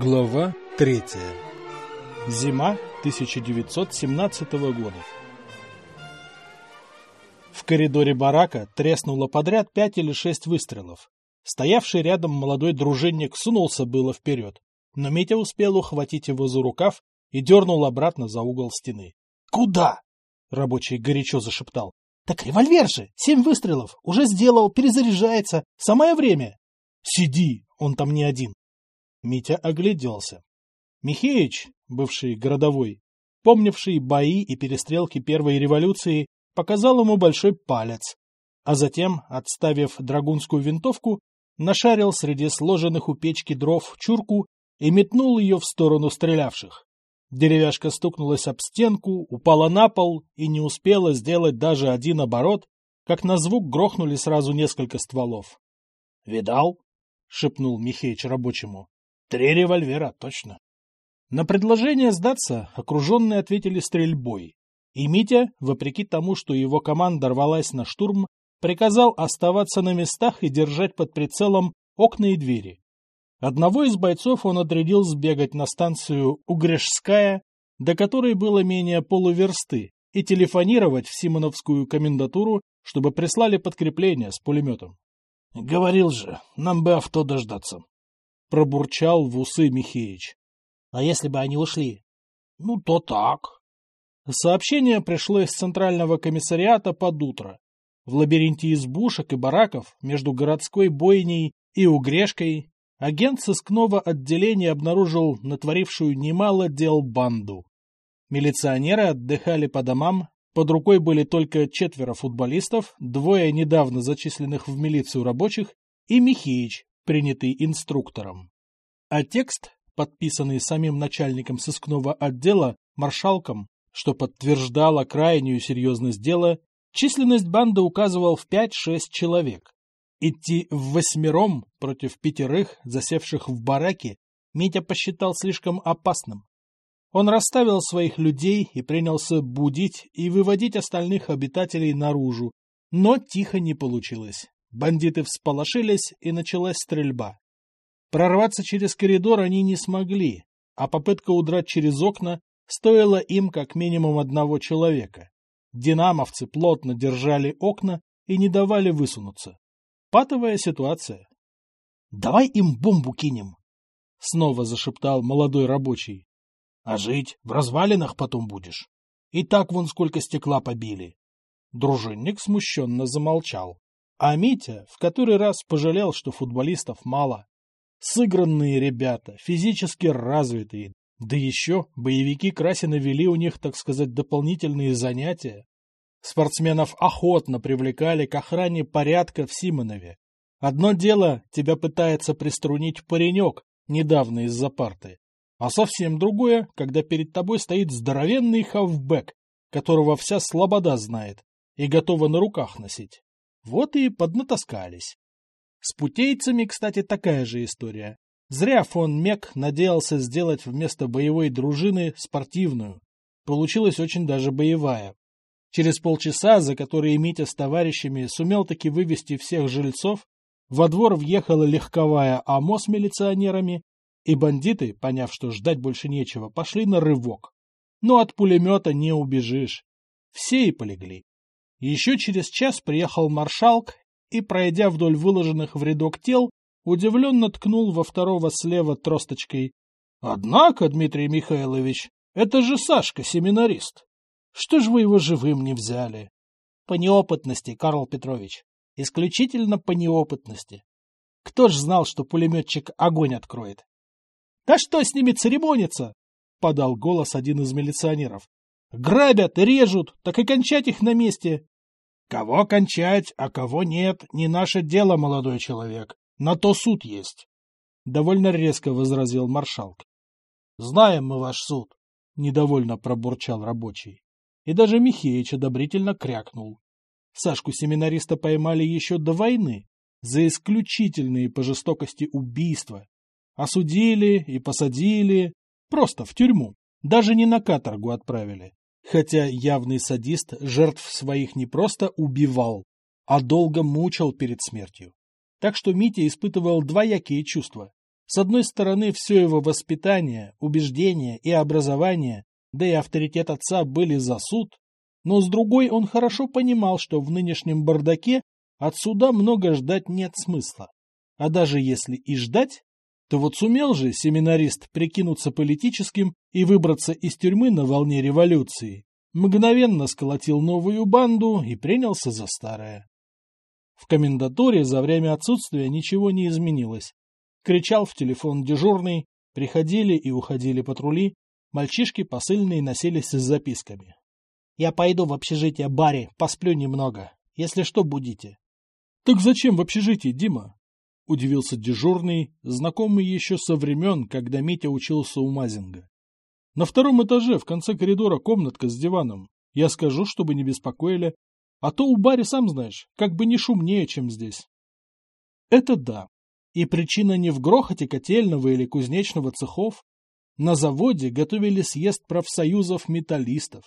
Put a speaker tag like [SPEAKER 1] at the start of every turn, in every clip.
[SPEAKER 1] Глава третья. Зима 1917 года. В коридоре барака треснуло подряд пять или шесть выстрелов. Стоявший рядом молодой дружинник сунулся было вперед, но Митя успел ухватить его за рукав и дернул обратно за угол стены.
[SPEAKER 2] «Куда?»
[SPEAKER 1] — рабочий горячо зашептал.
[SPEAKER 2] «Так револьвер же! Семь выстрелов! Уже сделал, перезаряжается! Самое время!»
[SPEAKER 1] «Сиди! Он там не один!» Митя огляделся. Михеич, бывший городовой, помнивший бои и перестрелки Первой революции, показал ему большой палец, а затем, отставив драгунскую винтовку, нашарил среди сложенных у печки дров чурку и метнул ее в сторону стрелявших. Деревяшка стукнулась об стенку, упала на пол и не успела сделать даже один оборот, как на звук грохнули сразу несколько стволов. — Видал? — шепнул Михеич рабочему. Три револьвера, точно. На предложение сдаться окруженные ответили стрельбой. И Митя, вопреки тому, что его команда рвалась на штурм, приказал оставаться на местах и держать под прицелом окна и двери. Одного из бойцов он отрядил сбегать на станцию Угрешская, до которой было менее полуверсты, и телефонировать в Симоновскую комендатуру, чтобы прислали подкрепление с пулеметом. — Говорил же, нам бы авто дождаться, — пробурчал в усы Михеич.
[SPEAKER 2] — А если бы они ушли?
[SPEAKER 1] — Ну, то так. Сообщение пришло из центрального комиссариата под утро. В лабиринте избушек и бараков между городской бойней и угрешкой агент сыскного отделения обнаружил натворившую немало дел банду. Милиционеры отдыхали по домам, под рукой были только четверо футболистов, двое недавно зачисленных в милицию рабочих и Михеич, принятый инструктором. А текст, подписанный самим начальником сыскного отдела, маршалком, что подтверждало крайнюю серьезность дела, численность банды указывал в 5-6 человек. Идти в восьмером против пятерых, засевших в бараке, Митя посчитал слишком опасным. Он расставил своих людей и принялся будить и выводить остальных обитателей наружу, но тихо не получилось. Бандиты всполошились, и началась стрельба. Прорваться через коридор они не смогли, а попытка удрать через окна стоила им как минимум одного человека. Динамовцы плотно держали окна и не давали высунуться. Патовая ситуация.
[SPEAKER 2] — Давай им бомбу кинем!
[SPEAKER 1] — снова зашептал молодой рабочий. — А жить в развалинах потом будешь. И так вон сколько стекла побили. Дружинник смущенно замолчал. А Митя в который раз пожалел, что футболистов мало. Сыгранные ребята, физически развитые, да еще боевики Красина вели у них, так сказать, дополнительные занятия. Спортсменов охотно привлекали к охране порядка в Симонове. Одно дело, тебя пытается приструнить паренек, недавно из-за парты, а совсем другое, когда перед тобой стоит здоровенный хавбэк, которого вся слобода знает и готова на руках носить. Вот и поднатаскались. С путейцами, кстати, такая же история. Зря фон Мек надеялся сделать вместо боевой дружины спортивную. Получилась очень даже боевая. Через полчаса, за которые Митя с товарищами сумел таки вывести всех жильцов, во двор въехала легковая АМО с милиционерами, и бандиты, поняв, что ждать больше нечего, пошли на рывок. Но от пулемета не убежишь. Все и полегли. Еще через час приехал маршалк и, пройдя вдоль выложенных в рядок тел, удивленно ткнул во второго слева тросточкой. — Однако, Дмитрий Михайлович, это же Сашка, семинарист. Что ж вы его живым не взяли?
[SPEAKER 2] — По неопытности, Карл Петрович. Исключительно по неопытности. Кто ж знал, что пулеметчик огонь откроет? — Да что с ними церемониться? — подал голос один из милиционеров. Грабят, режут, так и кончать их на месте.
[SPEAKER 1] Кого кончать, а кого нет, не наше дело, молодой человек. На то суд есть. Довольно резко возразил маршалк. Знаем мы ваш суд, недовольно пробурчал рабочий. И даже Михеич одобрительно крякнул. Сашку-семинариста поймали еще до войны за исключительные по жестокости убийства. Осудили и посадили просто в тюрьму. Даже не на каторгу отправили хотя явный садист жертв своих не просто убивал, а долго мучил перед смертью. Так что Митя испытывал двоякие чувства.
[SPEAKER 2] С одной стороны, все его воспитание, убеждения и образование, да и авторитет отца были за суд, но с другой он хорошо понимал, что в нынешнем бардаке от суда много ждать нет смысла. А даже если и ждать, то вот сумел же семинарист прикинуться политическим и выбраться из тюрьмы на волне революции, мгновенно сколотил новую банду и принялся за старое. В комендатуре за время отсутствия ничего не изменилось. Кричал в телефон дежурный, приходили и уходили патрули, мальчишки посыльные носились с записками. «Я пойду в общежитие Барри, посплю немного. Если что, будите». «Так зачем в общежитие, Дима?» — удивился дежурный, знакомый еще со времен, когда Митя учился у Мазинга. «На втором этаже, в конце коридора, комнатка с диваном. Я скажу, чтобы не беспокоили. А то у Барри, сам знаешь, как бы не шумнее, чем здесь». Это да. И причина не в грохоте котельного или кузнечного цехов. На заводе готовили съезд профсоюзов металлистов.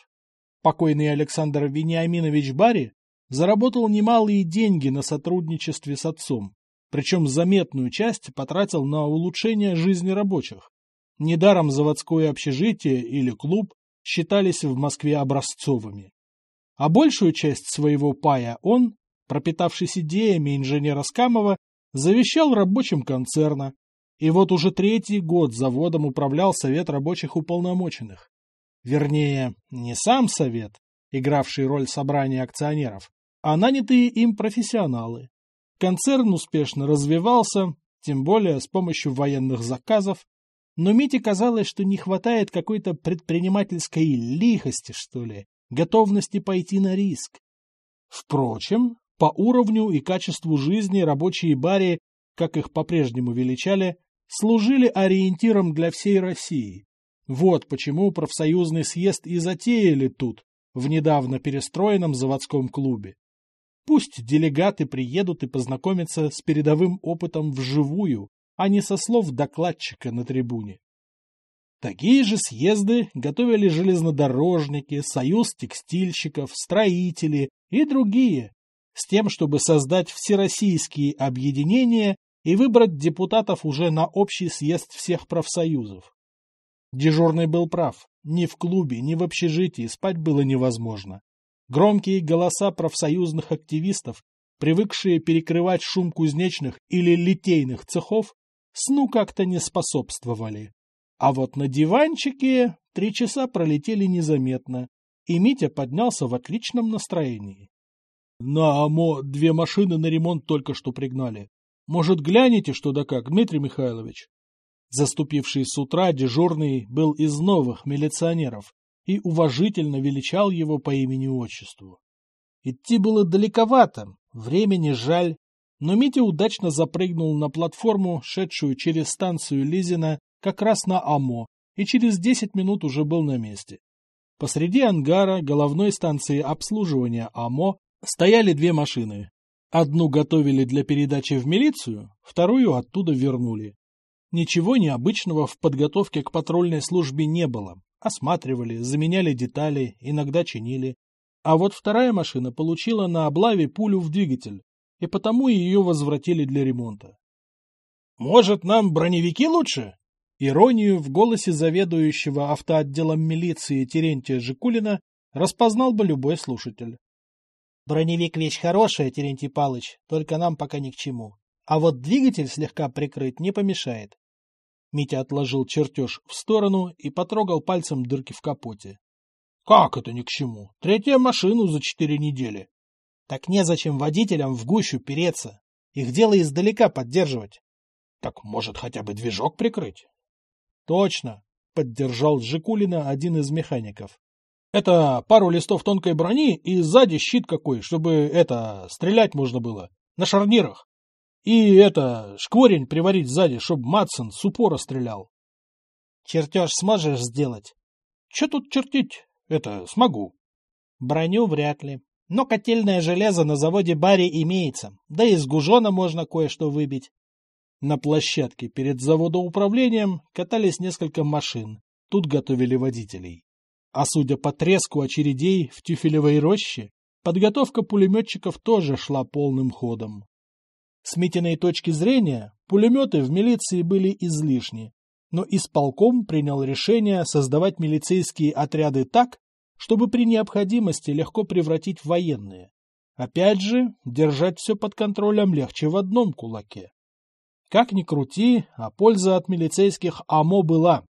[SPEAKER 2] Покойный Александр Вениаминович Барри заработал немалые деньги на сотрудничестве с отцом, причем заметную часть потратил на улучшение жизни рабочих. Недаром заводское общежитие или клуб считались в Москве образцовыми. А большую часть своего пая он, пропитавшись идеями инженера Скамова, завещал рабочим концерна, и вот уже третий год заводом управлял Совет рабочих уполномоченных. Вернее, не сам Совет, игравший роль собрания акционеров, а нанятые им профессионалы. Концерн успешно развивался, тем более с помощью военных заказов, но Мите казалось, что не хватает какой-то предпринимательской лихости, что ли, готовности пойти на риск. Впрочем, по уровню и качеству жизни рабочие бари, как их по-прежнему величали, служили ориентиром для всей России. Вот почему профсоюзный съезд и затеяли тут, в недавно перестроенном заводском клубе. Пусть делегаты приедут и познакомятся с передовым опытом вживую, а не со слов докладчика на трибуне. Такие же съезды готовили железнодорожники, союз текстильщиков, строители и другие, с тем, чтобы создать всероссийские объединения и выбрать депутатов уже на общий съезд всех профсоюзов. Дежурный был прав. Ни в клубе, ни в общежитии спать было невозможно. Громкие голоса профсоюзных активистов, привыкшие перекрывать шум кузнечных или литейных цехов, сну как-то не способствовали. А вот на диванчике три часа пролетели незаметно, и Митя поднялся в отличном настроении. На АМО две машины на ремонт только что пригнали. Может, глянете, что да как, Дмитрий Михайлович? Заступивший с утра дежурный был из новых милиционеров и уважительно величал его по имени-отчеству. Идти было далековато, времени жаль, но Митя удачно запрыгнул на платформу, шедшую через станцию Лизина, как раз на АМО, и через десять минут уже был на месте. Посреди ангара головной станции обслуживания АМО стояли две машины. Одну готовили для передачи в милицию, вторую оттуда вернули. Ничего необычного в подготовке к патрульной службе не было. Осматривали, заменяли детали, иногда чинили. А вот вторая машина получила на облаве пулю в двигатель, и потому ее возвратили для ремонта. «Может, нам броневики лучше?» Иронию в голосе заведующего автоотделом милиции Терентия Жикулина распознал бы любой слушатель. Броневик вещь хорошая, Терентий Палыч, только нам пока ни к чему. А вот двигатель слегка прикрыть не помешает. Митя отложил чертеж в сторону и потрогал пальцем дырки в капоте. — Как это ни к чему? Третья машину за четыре недели. — Так незачем водителям в гущу переться. Их дело издалека поддерживать. — Так может хотя бы движок прикрыть? — Точно, — поддержал Жикулина один из механиков. Это пару листов тонкой брони и сзади щит какой, чтобы это, стрелять можно было. На шарнирах. И это, шкворень приварить сзади, чтобы Матсон с упора стрелял. Чертеж сможешь сделать? Че тут чертить? Это, смогу. Броню вряд ли. Но котельное железо на заводе Барри имеется, да и с гужона можно кое-что выбить. На площадке перед заводоуправлением катались несколько машин. Тут готовили водителей. А судя по треску очередей в тюфелевой роще, подготовка пулеметчиков тоже шла полным ходом. С Митиной точки зрения, пулеметы в милиции были излишни, но исполком принял решение создавать милицейские отряды так, чтобы при необходимости легко превратить в военные. Опять же, держать все под контролем легче в одном кулаке. Как ни крути, а польза от милицейских АМО была.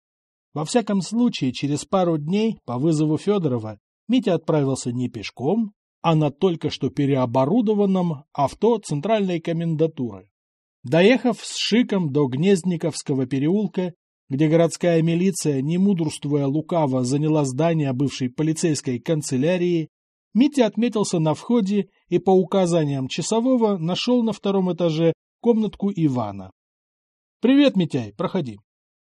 [SPEAKER 2] Во всяком случае, через пару дней по вызову Федорова Митя отправился не пешком, а на только что переоборудованном авто центральной комендатуры. Доехав с шиком до Гнездниковского переулка, где городская милиция, не мудрствуя лукаво, заняла здание бывшей полицейской канцелярии, Митя отметился на входе и по указаниям часового нашел на втором этаже комнатку Ивана. — Привет, Митяй, проходи.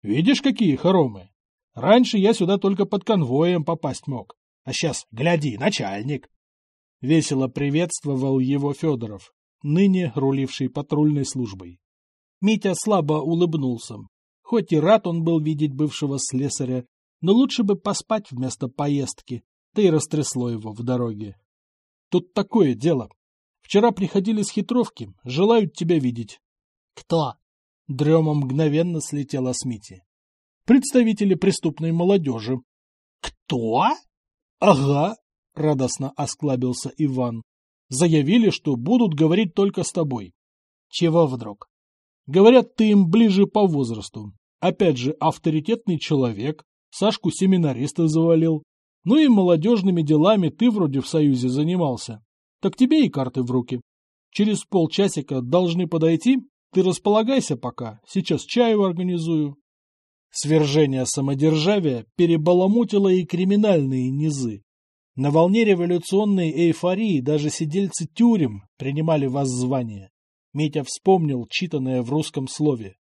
[SPEAKER 2] Видишь, какие хоромы? Раньше я сюда только под конвоем попасть мог. А сейчас, гляди, начальник. Весело приветствовал его Федоров, ныне руливший патрульной службой. Митя слабо улыбнулся. Хоть и рад он был видеть бывшего слесаря, но лучше бы поспать вместо поездки, да и растрясло его в дороге. Тут такое дело. Вчера приходили с хитровки, желают тебя видеть. Кто? Дрема мгновенно слетела с Мити. Представители преступной молодежи. Кто? Ага, радостно осклабился Иван. Заявили, что будут говорить только с тобой. Чего вдруг? Говорят, ты им ближе по возрасту. Опять же, авторитетный человек, Сашку семинариста завалил. Ну и молодежными делами ты вроде в Союзе занимался. Так тебе и карты в руки. Через полчасика должны подойти, ты располагайся пока, сейчас чаю организую. Свержение самодержавия перебаламутило и криминальные низы. На волне революционной эйфории даже сидельцы тюрем принимали воззвание. Митя вспомнил читанное в русском слове.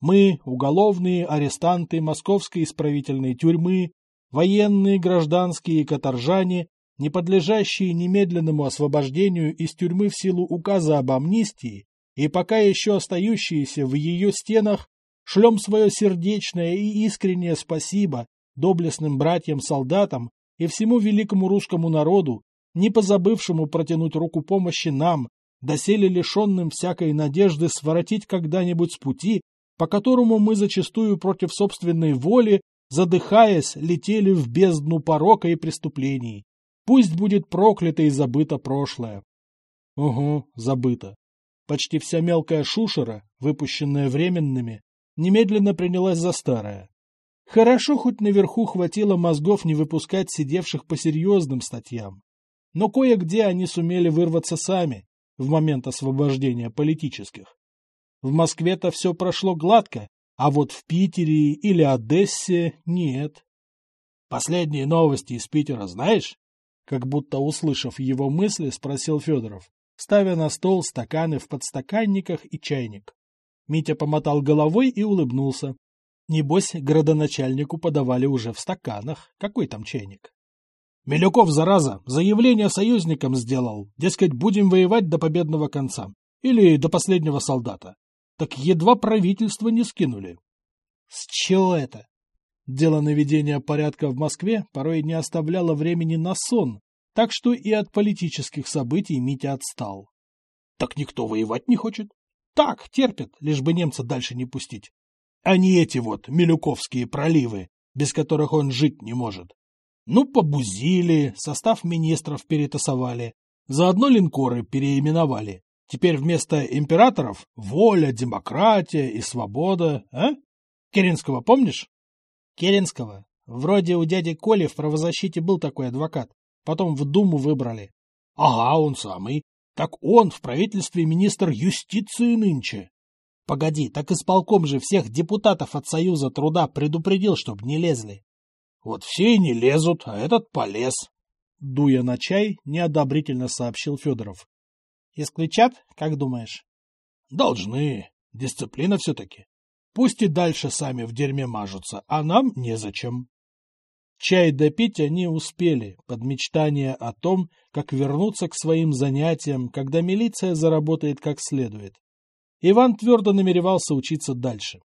[SPEAKER 2] Мы, уголовные арестанты Московской исправительной тюрьмы, военные, гражданские и каторжане, не подлежащие немедленному освобождению из тюрьмы в силу указа об амнистии и пока еще остающиеся в ее стенах, шлем свое сердечное и искреннее спасибо доблестным братьям-солдатам и всему великому русскому народу, не позабывшему протянуть руку помощи нам, доселе лишенным всякой надежды своротить когда-нибудь с пути, по которому мы зачастую против собственной воли, задыхаясь, летели в бездну порока и преступлений. Пусть будет проклято и забыто прошлое. Угу, забыто. Почти вся мелкая шушера, выпущенная временными, немедленно принялась за старое. Хорошо, хоть наверху хватило мозгов не выпускать сидевших по серьезным статьям. Но кое-где они сумели вырваться сами в момент освобождения политических. В Москве-то все прошло гладко, а вот в Питере или Одессе нет. Последние новости из Питера знаешь? Как будто услышав его мысли, спросил Федоров, ставя на стол стаканы в подстаканниках и чайник. Митя помотал головой и улыбнулся. Небось, градоначальнику подавали уже в стаканах. Какой там чайник? Милюков, зараза, заявление союзникам сделал. Дескать, будем воевать до победного конца. Или до последнего солдата. Так едва правительство не скинули. С чего это? Дело наведения порядка в Москве порой не оставляло времени на сон, так что и от политических событий Митя отстал. Так никто воевать не хочет. Так, терпят, лишь бы немца дальше не пустить. А не эти вот Милюковские проливы, без которых он жить не может. Ну, побузили, состав министров перетасовали, заодно линкоры переименовали. Теперь вместо императоров воля, демократия и свобода, а? Керенского помнишь? Керенского. Вроде у дяди Коли в правозащите был такой адвокат. Потом в Думу выбрали. Ага, он самый. Так он в правительстве министр юстиции нынче. Погоди, так исполком же всех депутатов от Союза труда предупредил, чтоб не лезли. Вот все и не лезут, а этот полез. Дуя на чай, неодобрительно сообщил Федоров. Исключат, как думаешь? Должны. Дисциплина все-таки. Пусть и дальше сами в дерьме мажутся, а нам незачем. Чай допить они успели под мечтание о том, как вернуться к своим занятиям, когда милиция заработает как следует. Иван твердо намеревался учиться дальше.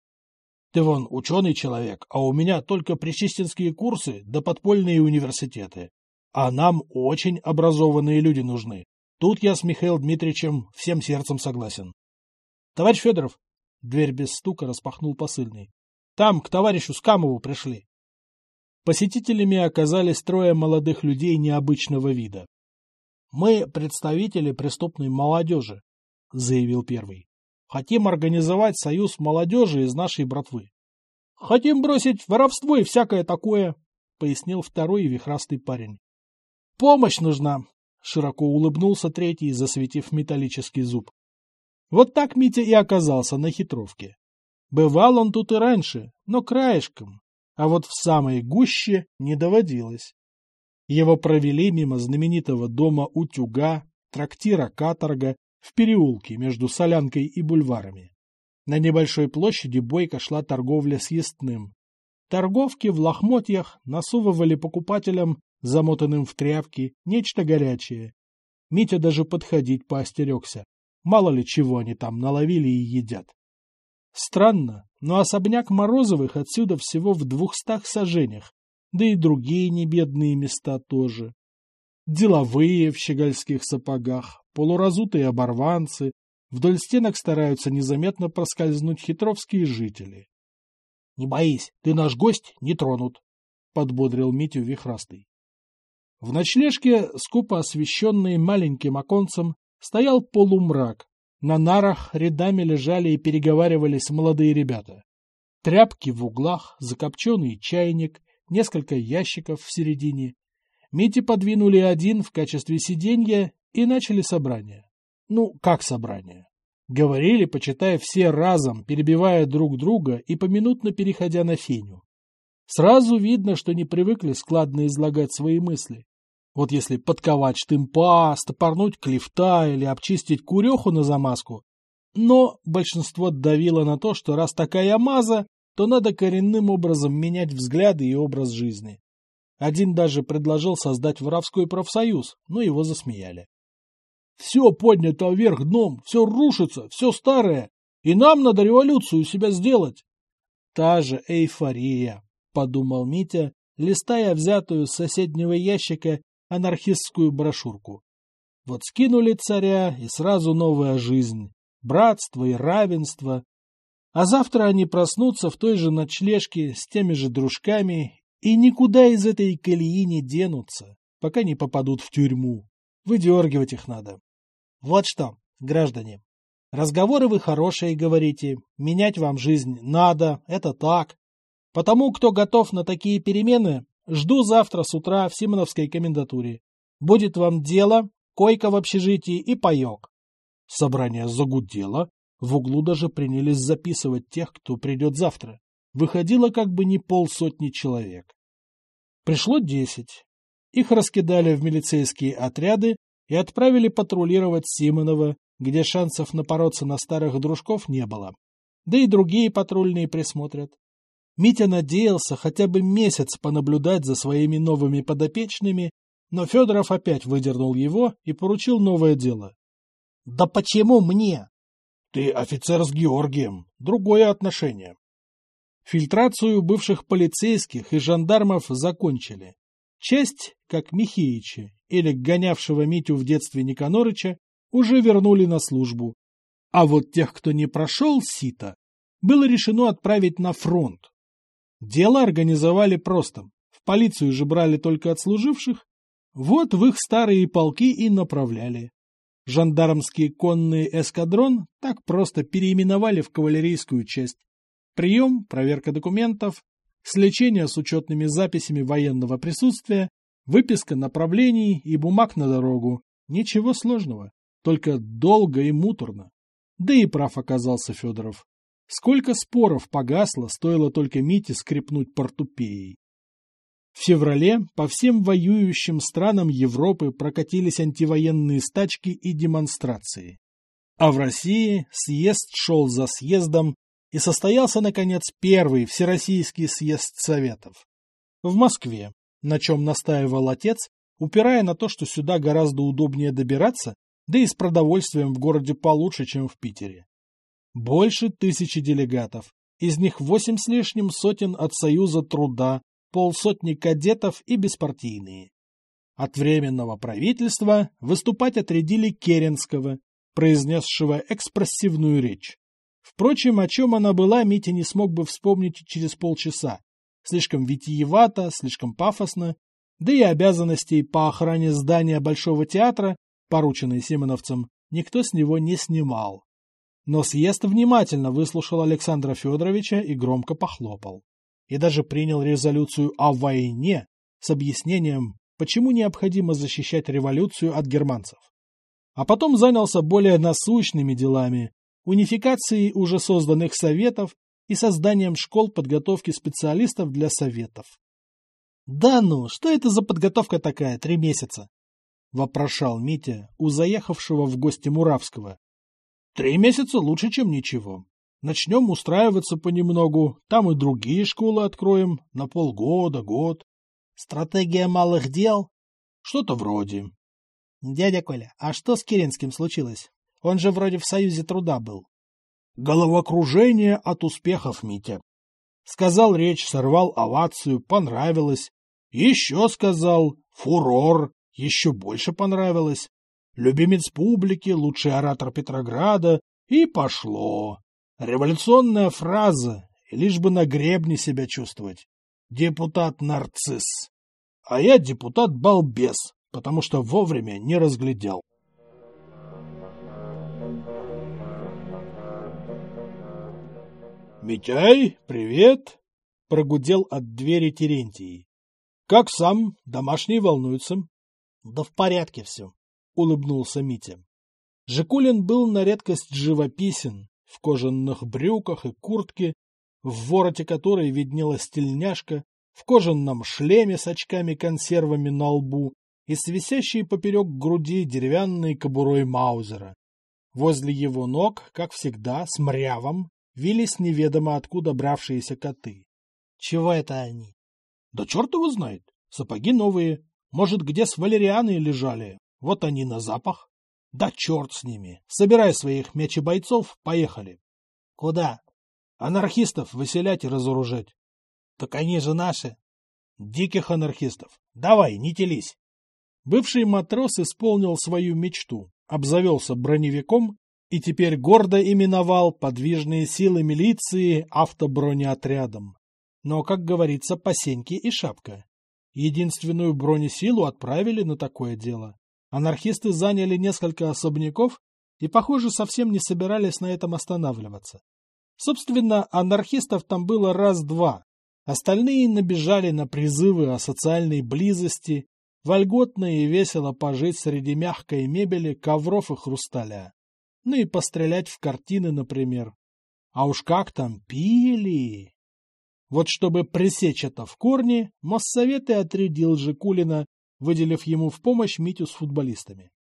[SPEAKER 2] Ты вон ученый человек, а у меня только причистинские курсы да подпольные университеты. А нам очень образованные люди нужны. Тут я с Михаилом Дмитриевичем всем сердцем согласен. — Товарищ Федоров! — дверь без стука распахнул посыльный. — Там к товарищу Скамову пришли. Посетителями оказались трое молодых людей необычного вида. — Мы представители преступной молодежи, — заявил первый. — Хотим организовать союз молодежи из нашей братвы. — Хотим бросить воровство и всякое такое, — пояснил второй вихрастый парень. — Помощь нужна, — широко улыбнулся третий, засветив металлический зуб. Вот так Митя и оказался на хитровке. Бывал он тут и раньше, но краешком, а вот в самой гуще не доводилось. Его провели мимо знаменитого дома Утюга, трактира Каторга, в переулке между Солянкой и бульварами. На небольшой площади бойко шла торговля с естным. Торговки в лохмотьях насовывали покупателям, замотанным в тряпки, нечто горячее. Митя даже подходить поостерегся. Мало ли чего они там наловили и едят. Странно, но особняк Морозовых отсюда всего в двухстах сажениях, да и другие небедные места тоже. Деловые в щегольских сапогах, полуразутые оборванцы, вдоль стенок стараются незаметно проскользнуть хитровские жители. — Не боись, ты наш гость, не тронут, — подбодрил Митю Вихрастый. В ночлежке, скупо освещенной маленьким оконцем, стоял полумрак, на нарах рядами лежали и переговаривались молодые ребята. Тряпки в углах, закопченный чайник, несколько ящиков в середине. Мити подвинули один в качестве сиденья и начали собрание. Ну, как собрание? Говорили, почитая все разом, перебивая друг друга и поминутно переходя на Феню. Сразу видно, что не привыкли складно излагать свои мысли. Вот если подковать штымпа, стопорнуть клифта или обчистить куреху на замазку. Но большинство давило на то, что раз такая маза, то надо коренным образом менять взгляды и образ жизни. Один даже предложил создать воровской профсоюз, но его засмеяли. Все поднято вверх дном, все рушится, все старое, и нам надо революцию себя сделать. Та же эйфория, подумал Митя, листая взятую с соседнего ящика анархистскую брошюрку. Вот скинули царя, и сразу новая жизнь, братство и равенство. А завтра они проснутся в той же ночлежке с теми же дружками и никуда из этой колеи не денутся, пока не попадут в тюрьму. Выдергивать их надо. Вот что, граждане, разговоры вы хорошие говорите, менять вам жизнь надо, это так. Потому, кто готов на такие перемены, Жду завтра с утра в Симоновской комендатуре. Будет вам дело, койка в общежитии и паек. Собрание загудело. В углу даже принялись записывать тех, кто придет завтра. Выходило как бы не полсотни человек. Пришло десять. Их раскидали в милицейские отряды и отправили патрулировать Симонова, где шансов напороться на старых дружков не было. Да и другие патрульные присмотрят. Митя надеялся хотя бы месяц понаблюдать за своими новыми подопечными, но Федоров опять выдернул его и поручил новое дело. — Да почему мне? — Ты офицер с Георгием. Другое отношение. Фильтрацию бывших полицейских и жандармов закончили. Часть, как Михеича или гонявшего Митю в детстве Никанорыча, уже вернули на службу. А вот тех, кто не прошел сито, было решено отправить на фронт. Дело организовали просто. В полицию же брали только отслуживших. Вот в их старые полки и направляли. Жандармский конный эскадрон так просто переименовали в кавалерийскую часть. Прием, проверка документов, сличение с учетными записями военного присутствия, выписка направлений и бумаг на дорогу. Ничего сложного, только долго и муторно. Да и прав оказался Федоров. Сколько споров погасло, стоило только Мите скрипнуть портупеей. В феврале по всем воюющим странам Европы прокатились антивоенные стачки и демонстрации. А в России съезд шел за съездом, и состоялся, наконец, первый Всероссийский съезд Советов. В Москве, на чем настаивал отец, упирая на то, что сюда гораздо удобнее добираться, да и с продовольствием в городе получше, чем в Питере. Больше тысячи делегатов, из них восемь с лишним сотен от Союза труда, полсотни кадетов и беспартийные. От Временного правительства выступать отрядили Керенского, произнесшего экспрессивную речь.
[SPEAKER 1] Впрочем, о чем она была, Митя не смог бы вспомнить через полчаса. Слишком витиевато, слишком пафосно, да и обязанностей по охране здания Большого театра, порученные Симоновцам, никто с него не снимал. Но съезд внимательно выслушал Александра Федоровича и громко похлопал. И даже принял резолюцию о войне с объяснением, почему необходимо защищать революцию от германцев. А потом занялся более насущными делами, унификацией уже созданных советов и созданием школ подготовки специалистов для советов. «Да ну, что это за подготовка такая, три месяца?» — вопрошал Митя у заехавшего в гости Муравского. «Три месяца лучше, чем ничего. Начнем устраиваться понемногу, там и другие школы откроем, на полгода, год. Стратегия малых дел? Что-то вроде. Дядя Коля, а что с Керенским случилось? Он же вроде в Союзе труда был. Головокружение от успехов, Митя. Сказал речь, сорвал овацию, понравилось. Еще сказал, фурор, еще больше понравилось. Любимец публики, лучший оратор Петрограда, и пошло. Революционная фраза, лишь бы на гребне себя чувствовать. Депутат-нарцисс. А я депутат-балбес, потому что вовремя не разглядел. «Митяй, привет!» — прогудел от двери Терентий. «Как сам? Домашние волнуются?» «Да в порядке все», — улыбнулся Митя. Жикулин был на редкость живописен, в кожаных брюках и куртке, в вороте которой виднелась тельняшка, в кожаном шлеме с очками-консервами на лбу и с висящей поперек груди деревянной кобурой Маузера. Возле его ног, как всегда, с мрявом, вились неведомо откуда бравшиеся коты. Чего это они? Да черт его знает. Сапоги новые. Может, где с валерианой лежали. Вот они на запах. Да черт с ними. Собирай своих мячебойцов, поехали. Куда? Анархистов выселять и разоружать. Так они же наши. Диких анархистов. Давай, не телись. Бывший матрос исполнил свою мечту, обзавелся броневиком и теперь гордо именовал подвижные силы милиции автобронеотрядом. Но, как говорится, по сеньке и шапка. Единственную бронесилу отправили на такое дело. Анархисты заняли несколько особняков и, похоже, совсем не собирались на этом останавливаться. Собственно, анархистов там было раз-два. Остальные набежали на призывы о социальной близости, вольготно и весело пожить среди мягкой мебели, ковров и хрусталя ну и пострелять в картины, например. А уж как там пили! Вот чтобы пресечь это в корне, Моссовет и отрядил Жикулина, выделив ему в помощь Митю с футболистами.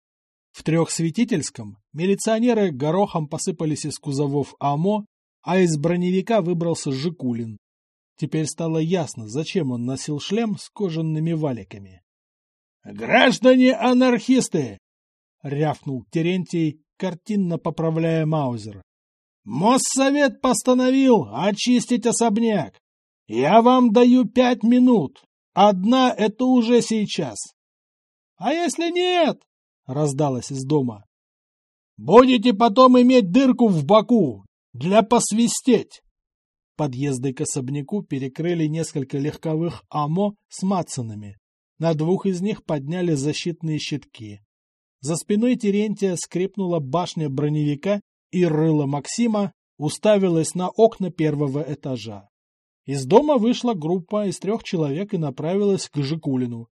[SPEAKER 1] В Трехсветительском милиционеры горохом посыпались из кузовов АМО, а из броневика выбрался Жикулин. Теперь стало ясно, зачем он носил шлем с кожаными валиками. — Граждане анархисты! — рявкнул Терентий, картинно поправляя Маузер. «Моссовет постановил очистить особняк. Я вам даю пять минут. Одна — это уже сейчас». «А если нет?» — раздалось из дома. «Будете потом иметь дырку в боку для посвистеть». Подъезды к особняку перекрыли несколько легковых АМО с Матсонами. На двух из них подняли защитные щитки. За спиной Терентия скрипнула башня броневика, и рыло Максима уставилась на окна первого этажа. Из дома вышла группа из трех человек и направилась к Жикулину.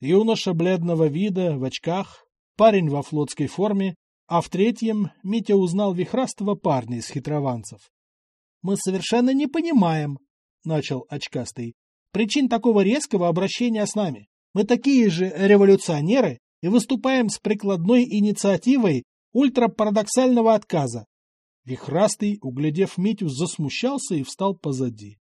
[SPEAKER 1] Юноша бледного вида, в очках, парень во флотской форме, а в третьем Митя узнал вихрастого парня из хитрованцев. — Мы совершенно не понимаем, — начал очкастый, — причин такого резкого обращения с нами. Мы такие же революционеры, и выступаем с прикладной инициативой ультрапарадоксального отказа. Вихрастый, углядев Митю, засмущался и встал позади.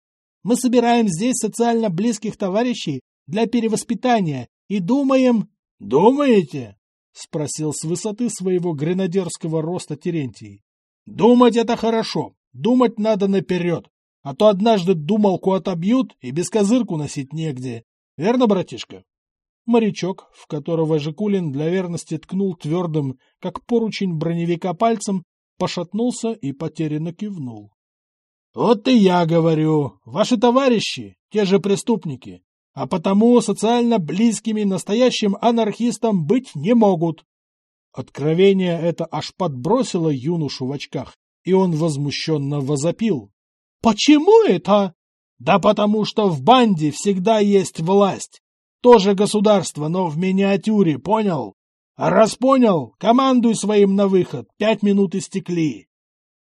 [SPEAKER 1] Мы собираем здесь социально близких товарищей для перевоспитания и думаем... — Думаете? — спросил с высоты своего гренадерского роста Терентий. — Думать это хорошо. Думать надо наперед. А то однажды думалку отобьют и без козырку носить негде. Верно, братишка? Морячок, в которого Жикулин для верности ткнул твердым, как поручень броневика пальцем, пошатнулся и потерянно кивнул. — Вот и я говорю, ваши товарищи, те же преступники, а потому социально близкими настоящим анархистам быть не могут. Откровение это аж подбросило юношу в очках, и он возмущенно возопил. — Почему это? — Да потому что в банде всегда есть власть. Тоже государство, но в миниатюре, понял? Раз понял, командуй своим на выход, пять минут истекли.